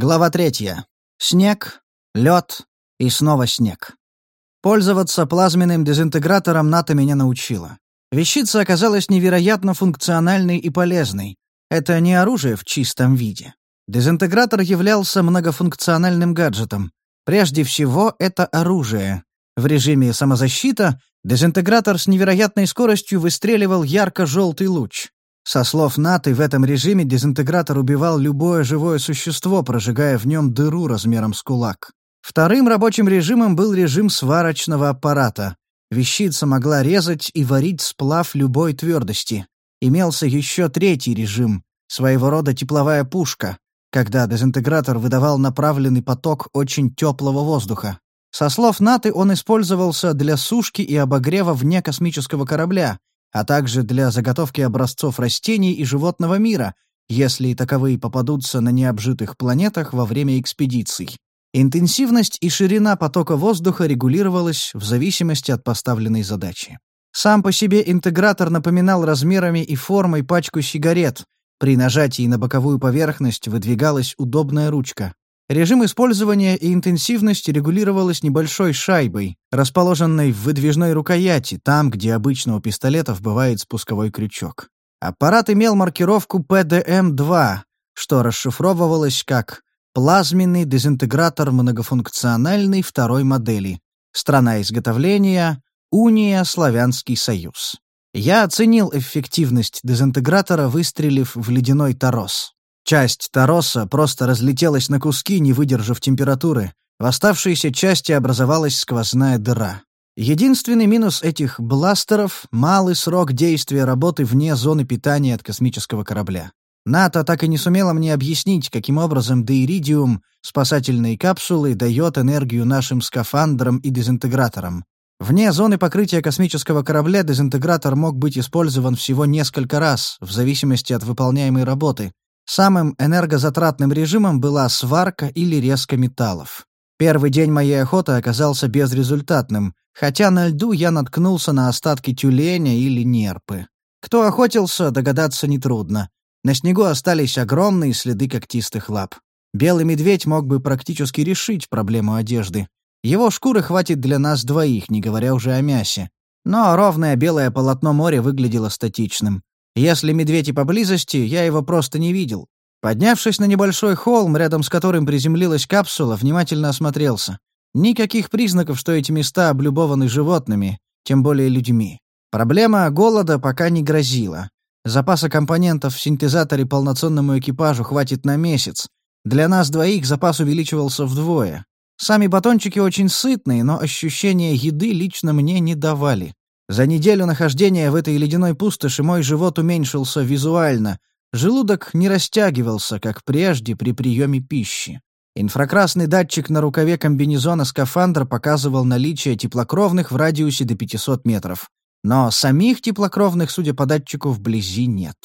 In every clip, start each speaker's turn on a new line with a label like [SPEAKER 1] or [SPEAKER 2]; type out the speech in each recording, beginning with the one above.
[SPEAKER 1] Глава третья. Снег, лед и снова снег. Пользоваться плазменным дезинтегратором НАТО меня научила. Вещица оказалась невероятно функциональной и полезной. Это не оружие в чистом виде. Дезинтегратор являлся многофункциональным гаджетом. Прежде всего, это оружие. В режиме самозащита дезинтегратор с невероятной скоростью выстреливал ярко-желтый луч. Со слов НАТО, в этом режиме дезинтегратор убивал любое живое существо, прожигая в нем дыру размером с кулак. Вторым рабочим режимом был режим сварочного аппарата. Вещица могла резать и варить сплав любой твердости. Имелся еще третий режим, своего рода тепловая пушка, когда дезинтегратор выдавал направленный поток очень теплого воздуха. Со слов НАТО он использовался для сушки и обогрева вне космического корабля, а также для заготовки образцов растений и животного мира, если таковые попадутся на необжитых планетах во время экспедиций. Интенсивность и ширина потока воздуха регулировалась в зависимости от поставленной задачи. Сам по себе интегратор напоминал размерами и формой пачку сигарет. При нажатии на боковую поверхность выдвигалась удобная ручка. Режим использования и интенсивность регулировалась небольшой шайбой, расположенной в выдвижной рукояти, там, где обычно у пистолетов бывает спусковой крючок. Аппарат имел маркировку PDM-2, что расшифровывалось как «плазменный дезинтегратор многофункциональной второй модели», страна изготовления — Уния Славянский Союз. Я оценил эффективность дезинтегратора, выстрелив в ледяной торос. Часть Тароса просто разлетелась на куски, не выдержав температуры. В оставшейся части образовалась сквозная дыра. Единственный минус этих бластеров — малый срок действия работы вне зоны питания от космического корабля. НАТО так и не сумела мне объяснить, каким образом деиридиум, спасательные капсулы, дает энергию нашим скафандрам и дезинтеграторам. Вне зоны покрытия космического корабля дезинтегратор мог быть использован всего несколько раз, в зависимости от выполняемой работы, Самым энергозатратным режимом была сварка или резка металлов. Первый день моей охоты оказался безрезультатным, хотя на льду я наткнулся на остатки тюленя или нерпы. Кто охотился, догадаться нетрудно. На снегу остались огромные следы когтистых лап. Белый медведь мог бы практически решить проблему одежды. Его шкуры хватит для нас двоих, не говоря уже о мясе. Но ровное белое полотно моря выглядело статичным. Если медведь и поблизости, я его просто не видел. Поднявшись на небольшой холм, рядом с которым приземлилась капсула, внимательно осмотрелся. Никаких признаков, что эти места облюбованы животными, тем более людьми. Проблема голода пока не грозила. Запаса компонентов в синтезаторе полноценному экипажу хватит на месяц. Для нас двоих запас увеличивался вдвое. Сами батончики очень сытные, но ощущения еды лично мне не давали. За неделю нахождения в этой ледяной пустоши мой живот уменьшился визуально. Желудок не растягивался, как прежде при приеме пищи. Инфракрасный датчик на рукаве комбинезона скафандра показывал наличие теплокровных в радиусе до 500 метров. Но самих теплокровных, судя по датчику, вблизи нет.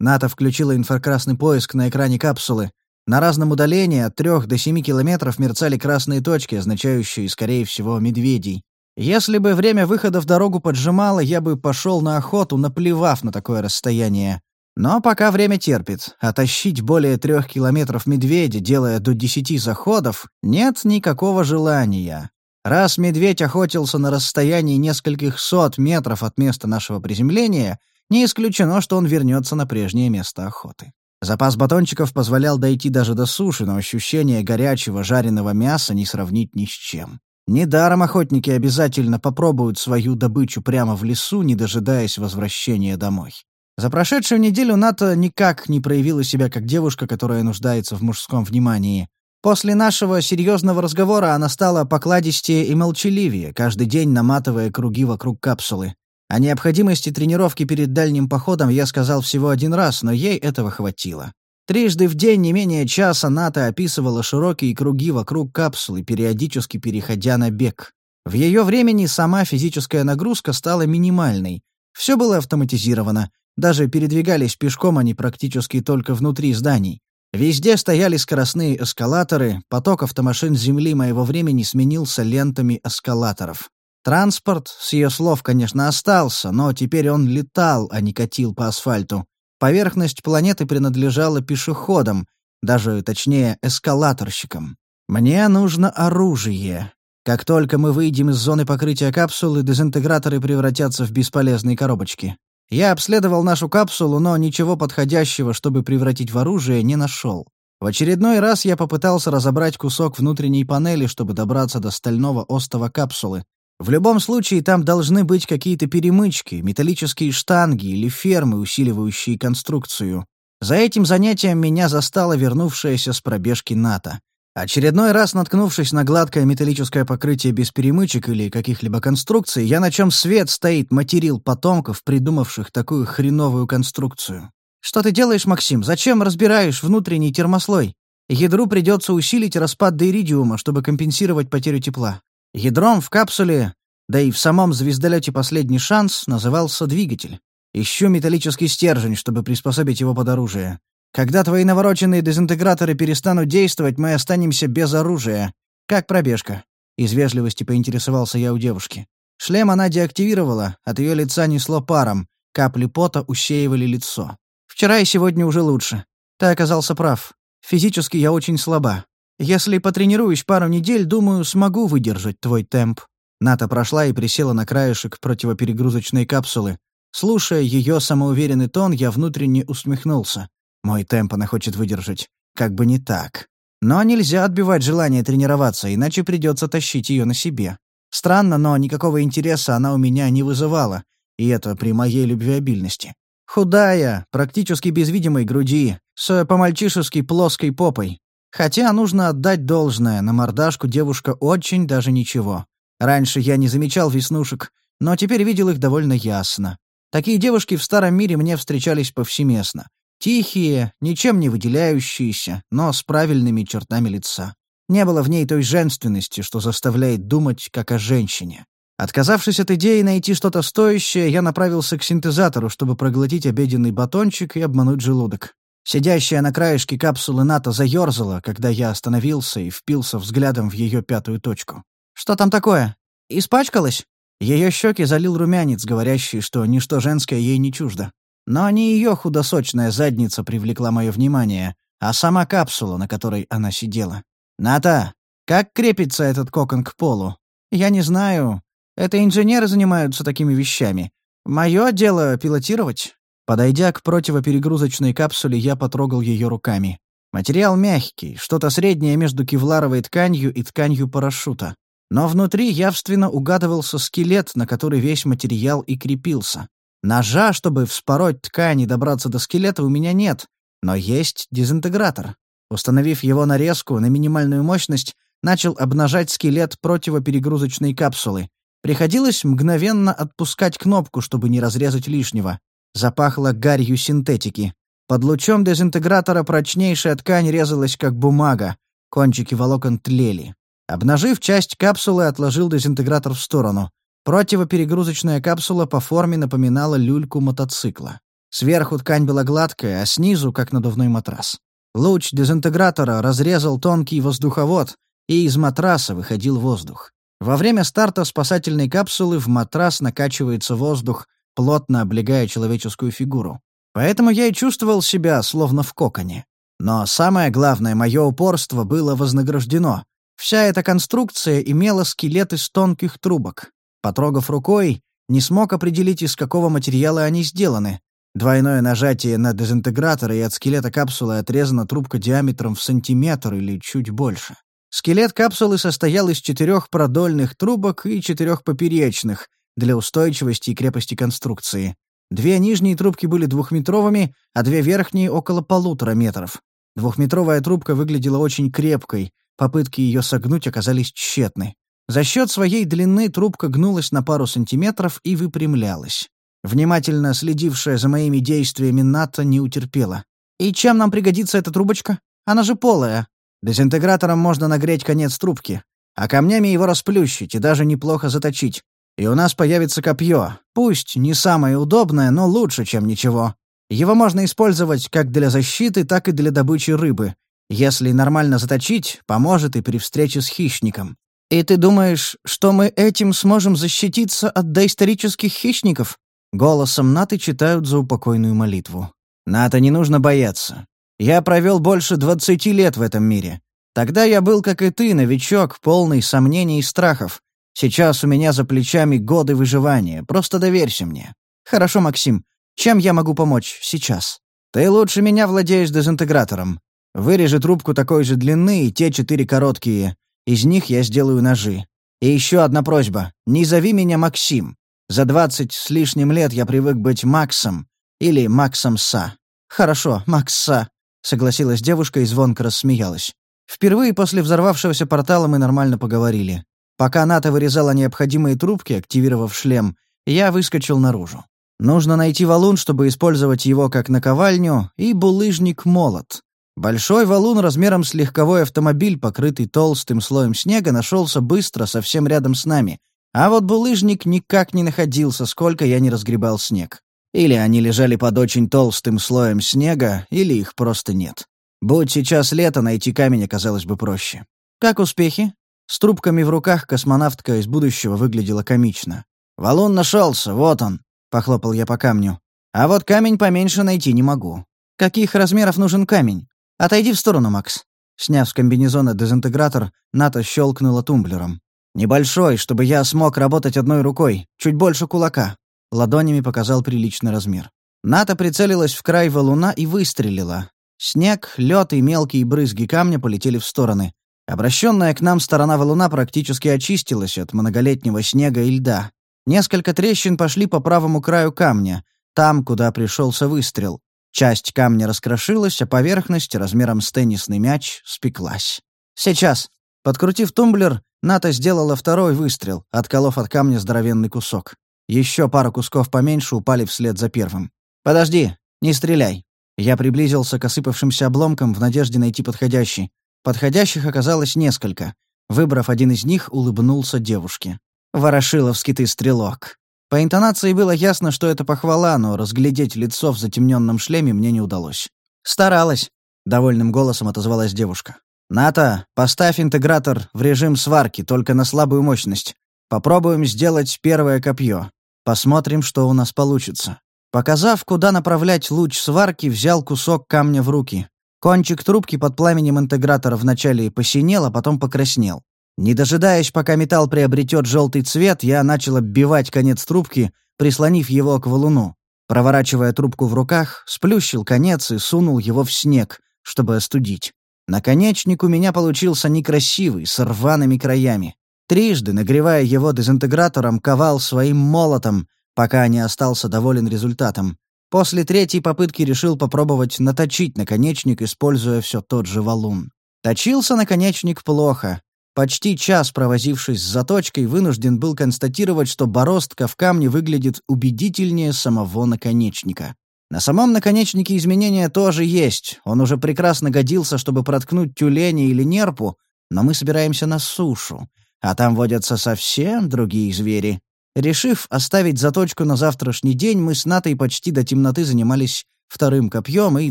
[SPEAKER 1] НАТО включила инфракрасный поиск на экране капсулы. На разном удалении от 3 до 7 километров мерцали красные точки, означающие, скорее всего, медведей. Если бы время выхода в дорогу поджимало, я бы пошел на охоту, наплевав на такое расстояние. Но пока время терпит, а тащить более трех километров медведя, делая до десяти заходов, нет никакого желания. Раз медведь охотился на расстоянии нескольких сот метров от места нашего приземления, не исключено, что он вернется на прежнее место охоты. Запас батончиков позволял дойти даже до суши, но ощущение горячего жареного мяса не сравнить ни с чем. Недаром охотники обязательно попробуют свою добычу прямо в лесу, не дожидаясь возвращения домой. За прошедшую неделю Ната никак не проявила себя как девушка, которая нуждается в мужском внимании. После нашего серьезного разговора она стала покладистее и молчаливее, каждый день наматывая круги вокруг капсулы. О необходимости тренировки перед дальним походом я сказал всего один раз, но ей этого хватило. Трижды в день не менее часа НАТО описывала широкие круги вокруг капсулы, периодически переходя на бег. В ее времени сама физическая нагрузка стала минимальной. Все было автоматизировано. Даже передвигались пешком они практически только внутри зданий. Везде стояли скоростные эскалаторы, поток автомашин земли моего времени сменился лентами эскалаторов. Транспорт, с ее слов, конечно, остался, но теперь он летал, а не катил по асфальту. Поверхность планеты принадлежала пешеходам, даже точнее эскалаторщиком. Мне нужно оружие. Как только мы выйдем из зоны покрытия капсулы, дезинтеграторы превратятся в бесполезные коробочки. Я обследовал нашу капсулу, но ничего подходящего, чтобы превратить в оружие, не нашел. В очередной раз я попытался разобрать кусок внутренней панели, чтобы добраться до стального остова капсулы. В любом случае, там должны быть какие-то перемычки, металлические штанги или фермы, усиливающие конструкцию. За этим занятием меня застала вернувшаяся с пробежки НАТО. Очередной раз наткнувшись на гладкое металлическое покрытие без перемычек или каких-либо конструкций, я на чем свет стоит материл потомков, придумавших такую хреновую конструкцию. «Что ты делаешь, Максим? Зачем разбираешь внутренний термослой? Ядру придется усилить распад до иридиума, чтобы компенсировать потерю тепла. Ядром в капсуле, да и в самом звездолете «Последний шанс» назывался двигатель. Ищу металлический стержень, чтобы приспособить его под оружие. Когда твои навороченные дезинтеграторы перестанут действовать, мы останемся без оружия. Как пробежка?» Из вежливости поинтересовался я у девушки. Шлем она деактивировала, от ее лица несло паром, капли пота усеивали лицо. «Вчера и сегодня уже лучше. Ты оказался прав. Физически я очень слаба. Если потренируюсь пару недель, думаю, смогу выдержать твой темп». Ната прошла и присела на краешек противоперегрузочной капсулы. Слушая ее самоуверенный тон, я внутренне усмехнулся. Мой темп она хочет выдержать. Как бы не так. Но нельзя отбивать желание тренироваться, иначе придется тащить ее на себе. Странно, но никакого интереса она у меня не вызывала, и это при моей любвеобильности. Худая, практически без видимой груди, с по-мальчишески плоской попой. Хотя нужно отдать должное, на мордашку девушка очень даже ничего. Раньше я не замечал веснушек, но теперь видел их довольно ясно. Такие девушки в старом мире мне встречались повсеместно. Тихие, ничем не выделяющиеся, но с правильными чертами лица. Не было в ней той женственности, что заставляет думать, как о женщине. Отказавшись от идеи найти что-то стоящее, я направился к синтезатору, чтобы проглотить обеденный батончик и обмануть желудок. Сидящая на краешке капсулы НАТО заёрзала, когда я остановился и впился взглядом в ее пятую точку. «Что там такое? Испачкалась?» Ее щеки залил румянец, говорящий, что ничто женское ей не чуждо. Но не ее худосочная задница привлекла мое внимание, а сама капсула, на которой она сидела. «Ната, как крепится этот кокон к полу?» «Я не знаю. Это инженеры занимаются такими вещами. Мое дело — пилотировать». Подойдя к противоперегрузочной капсуле, я потрогал ее руками. Материал мягкий, что-то среднее между кевларовой тканью и тканью парашюта. Но внутри явственно угадывался скелет, на который весь материал и крепился. Ножа, чтобы вспороть ткань и добраться до скелета, у меня нет, но есть дезинтегратор. Установив его нарезку на минимальную мощность, начал обнажать скелет противоперегрузочной капсулы. Приходилось мгновенно отпускать кнопку, чтобы не разрезать лишнего. Запахло гарью синтетики. Под лучом дезинтегратора прочнейшая ткань резалась как бумага. Кончики волокон тлели. Обнажив часть капсулы, отложил дезинтегратор в сторону. Противоперегрузочная капсула по форме напоминала люльку мотоцикла. Сверху ткань была гладкая, а снизу — как надувной матрас. Луч дезинтегратора разрезал тонкий воздуховод, и из матраса выходил воздух. Во время старта спасательной капсулы в матрас накачивается воздух, плотно облегая человеческую фигуру. Поэтому я и чувствовал себя словно в коконе. Но самое главное, мое упорство было вознаграждено. Вся эта конструкция имела скелет из тонких трубок. Потрогав рукой, не смог определить, из какого материала они сделаны. Двойное нажатие на дезинтегратор, и от скелета капсулы отрезана трубка диаметром в сантиметр или чуть больше. Скелет капсулы состоял из четырех продольных трубок и четырех поперечных для устойчивости и крепости конструкции. Две нижние трубки были двухметровыми, а две верхние — около полутора метров. Двухметровая трубка выглядела очень крепкой, попытки ее согнуть оказались тщетны. За счет своей длины трубка гнулась на пару сантиметров и выпрямлялась. Внимательно следившая за моими действиями НАТО не утерпела. «И чем нам пригодится эта трубочка? Она же полая. Дезинтегратором можно нагреть конец трубки, а камнями его расплющить и даже неплохо заточить. И у нас появится копье. Пусть не самое удобное, но лучше, чем ничего. Его можно использовать как для защиты, так и для добычи рыбы. Если нормально заточить, поможет и при встрече с хищником. «И ты думаешь, что мы этим сможем защититься от доисторических хищников?» Голосом Наты читают за упокойную молитву. «Ната не нужно бояться. Я провел больше двадцати лет в этом мире. Тогда я был, как и ты, новичок, полный сомнений и страхов. Сейчас у меня за плечами годы выживания. Просто доверься мне. Хорошо, Максим. Чем я могу помочь сейчас? Ты лучше меня владеешь дезинтегратором. Вырежи трубку такой же длины и те четыре короткие. Из них я сделаю ножи. И еще одна просьба. Не зови меня Максим. За двадцать с лишним лет я привык быть Максом. Или Максом Са. Хорошо, Макс Са. Согласилась девушка и звонко рассмеялась. Впервые после взорвавшегося портала мы нормально поговорили. Пока Ната вырезала необходимые трубки, активировав шлем, я выскочил наружу. Нужно найти валун, чтобы использовать его как наковальню, и булыжник-молот. Большой валун размером с легковой автомобиль, покрытый толстым слоем снега, нашелся быстро, совсем рядом с нами. А вот булыжник никак не находился, сколько я не разгребал снег. Или они лежали под очень толстым слоем снега, или их просто нет. Будь сейчас лето, найти камень оказалось бы проще. Как успехи? С трубками в руках космонавтка из будущего выглядела комично. «Валун нашелся, вот он», — похлопал я по камню. «А вот камень поменьше найти не могу». «Каких размеров нужен камень? Отойди в сторону, Макс». Сняв с комбинезона дезинтегратор, Ната щелкнула тумблером. «Небольшой, чтобы я смог работать одной рукой, чуть больше кулака». Ладонями показал приличный размер. Ната прицелилась в край валуна и выстрелила. Снег, лед и мелкие брызги камня полетели в стороны. Обращенная к нам сторона валуна практически очистилась от многолетнего снега и льда. Несколько трещин пошли по правому краю камня, там, куда пришелся выстрел. Часть камня раскрошилась, а поверхность, размером с теннисный мяч, спеклась. «Сейчас!» Подкрутив тумблер, Ната сделала второй выстрел, отколов от камня здоровенный кусок. Еще пара кусков поменьше упали вслед за первым. «Подожди, не стреляй!» Я приблизился к осыпавшимся обломкам в надежде найти подходящий. Подходящих оказалось несколько. Выбрав один из них, улыбнулся девушке. «Ворошиловский ты стрелок». По интонации было ясно, что это похвала, но разглядеть лицо в затемненном шлеме мне не удалось. «Старалась», — довольным голосом отозвалась девушка. «Ната, поставь интегратор в режим сварки, только на слабую мощность. Попробуем сделать первое копье. Посмотрим, что у нас получится». Показав, куда направлять луч сварки, взял кусок камня в руки. Кончик трубки под пламенем интегратора вначале посинел, а потом покраснел. Не дожидаясь, пока металл приобретет желтый цвет, я начал оббивать конец трубки, прислонив его к валуну. Проворачивая трубку в руках, сплющил конец и сунул его в снег, чтобы остудить. Наконечник у меня получился некрасивый, с рваными краями. Трижды, нагревая его дезинтегратором, ковал своим молотом, пока не остался доволен результатом. После третьей попытки решил попробовать наточить наконечник, используя все тот же валун. Точился наконечник плохо. Почти час провозившись с заточкой, вынужден был констатировать, что бороздка в камне выглядит убедительнее самого наконечника. На самом наконечнике изменения тоже есть. Он уже прекрасно годился, чтобы проткнуть тюленя или нерпу, но мы собираемся на сушу, а там водятся совсем другие звери. Решив оставить заточку на завтрашний день, мы с Натой почти до темноты занимались вторым копьем и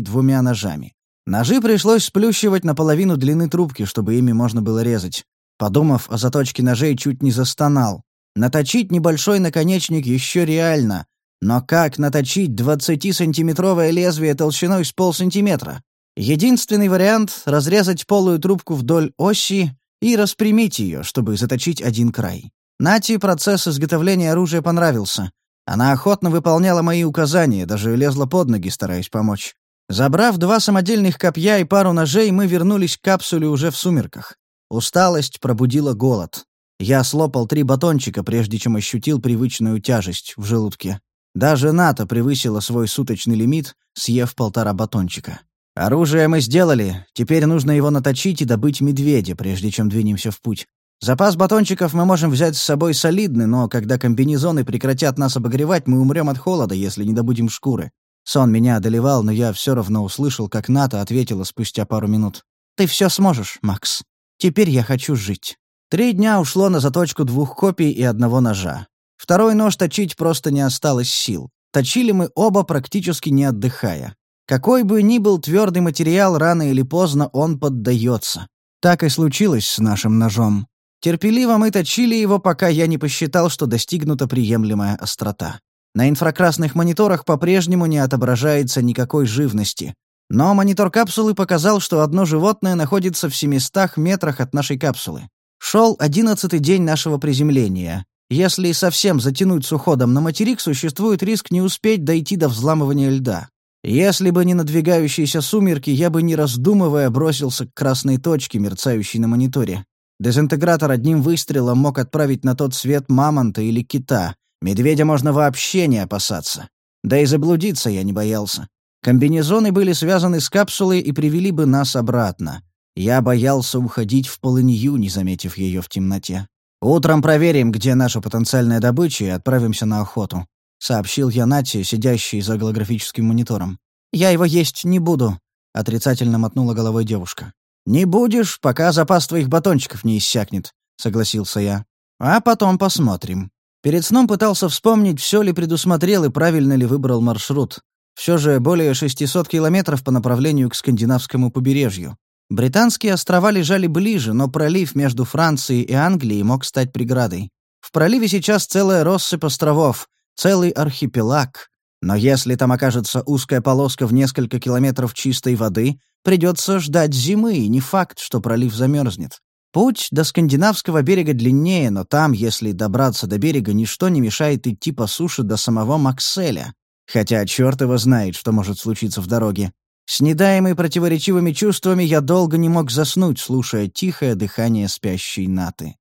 [SPEAKER 1] двумя ножами. Ножи пришлось сплющивать наполовину длины трубки, чтобы ими можно было резать. Подумав о заточке ножей, чуть не застонал. Наточить небольшой наконечник еще реально. Но как наточить 20-сантиметровое лезвие толщиной с полсантиметра? Единственный вариант — разрезать полую трубку вдоль оси и распрямить ее, чтобы заточить один край. Нати процесс изготовления оружия понравился. Она охотно выполняла мои указания, даже лезла под ноги, стараясь помочь. Забрав два самодельных копья и пару ножей, мы вернулись к капсуле уже в сумерках. Усталость пробудила голод. Я слопал три батончика, прежде чем ощутил привычную тяжесть в желудке. Даже НАТО превысила свой суточный лимит, съев полтора батончика. Оружие мы сделали, теперь нужно его наточить и добыть медведя, прежде чем двинемся в путь. Запас батончиков мы можем взять с собой солидный, но когда комбинезоны прекратят нас обогревать, мы умрем от холода, если не добудем шкуры. Сон меня одолевал, но я все равно услышал, как Ната ответила спустя пару минут. «Ты все сможешь, Макс. Теперь я хочу жить». Три дня ушло на заточку двух копий и одного ножа. Второй нож точить просто не осталось сил. Точили мы оба практически не отдыхая. Какой бы ни был твердый материал, рано или поздно он поддается. Так и случилось с нашим ножом. Терпеливо мы точили его, пока я не посчитал, что достигнута приемлемая острота. На инфракрасных мониторах по-прежнему не отображается никакой живности. Но монитор капсулы показал, что одно животное находится в 700 метрах от нашей капсулы. Шел одиннадцатый день нашего приземления. Если совсем затянуть с уходом на материк, существует риск не успеть дойти до взламывания льда. Если бы не надвигающиеся сумерки, я бы, не раздумывая, бросился к красной точке, мерцающей на мониторе. Дезинтегратор одним выстрелом мог отправить на тот свет мамонта или кита. Медведя можно вообще не опасаться. Да и заблудиться я не боялся. Комбинезоны были связаны с капсулой и привели бы нас обратно. Я боялся уходить в полынью, не заметив ее в темноте. «Утром проверим, где наша потенциальная добыча, и отправимся на охоту», — сообщил я Нате, сидящей за голографическим монитором. «Я его есть не буду», — отрицательно мотнула головой девушка. «Не будешь, пока запас твоих батончиков не иссякнет», — согласился я. «А потом посмотрим». Перед сном пытался вспомнить, все ли предусмотрел и правильно ли выбрал маршрут. Все же более 600 километров по направлению к скандинавскому побережью. Британские острова лежали ближе, но пролив между Францией и Англией мог стать преградой. В проливе сейчас целая россыпь островов, целый архипелаг. Но если там окажется узкая полоска в несколько километров чистой воды, придется ждать зимы, и не факт, что пролив замерзнет. Путь до скандинавского берега длиннее, но там, если добраться до берега, ничто не мешает идти по суше до самого Макселя. Хотя черт его знает, что может случиться в дороге. С недаемой противоречивыми чувствами я долго не мог заснуть, слушая тихое дыхание спящей Наты.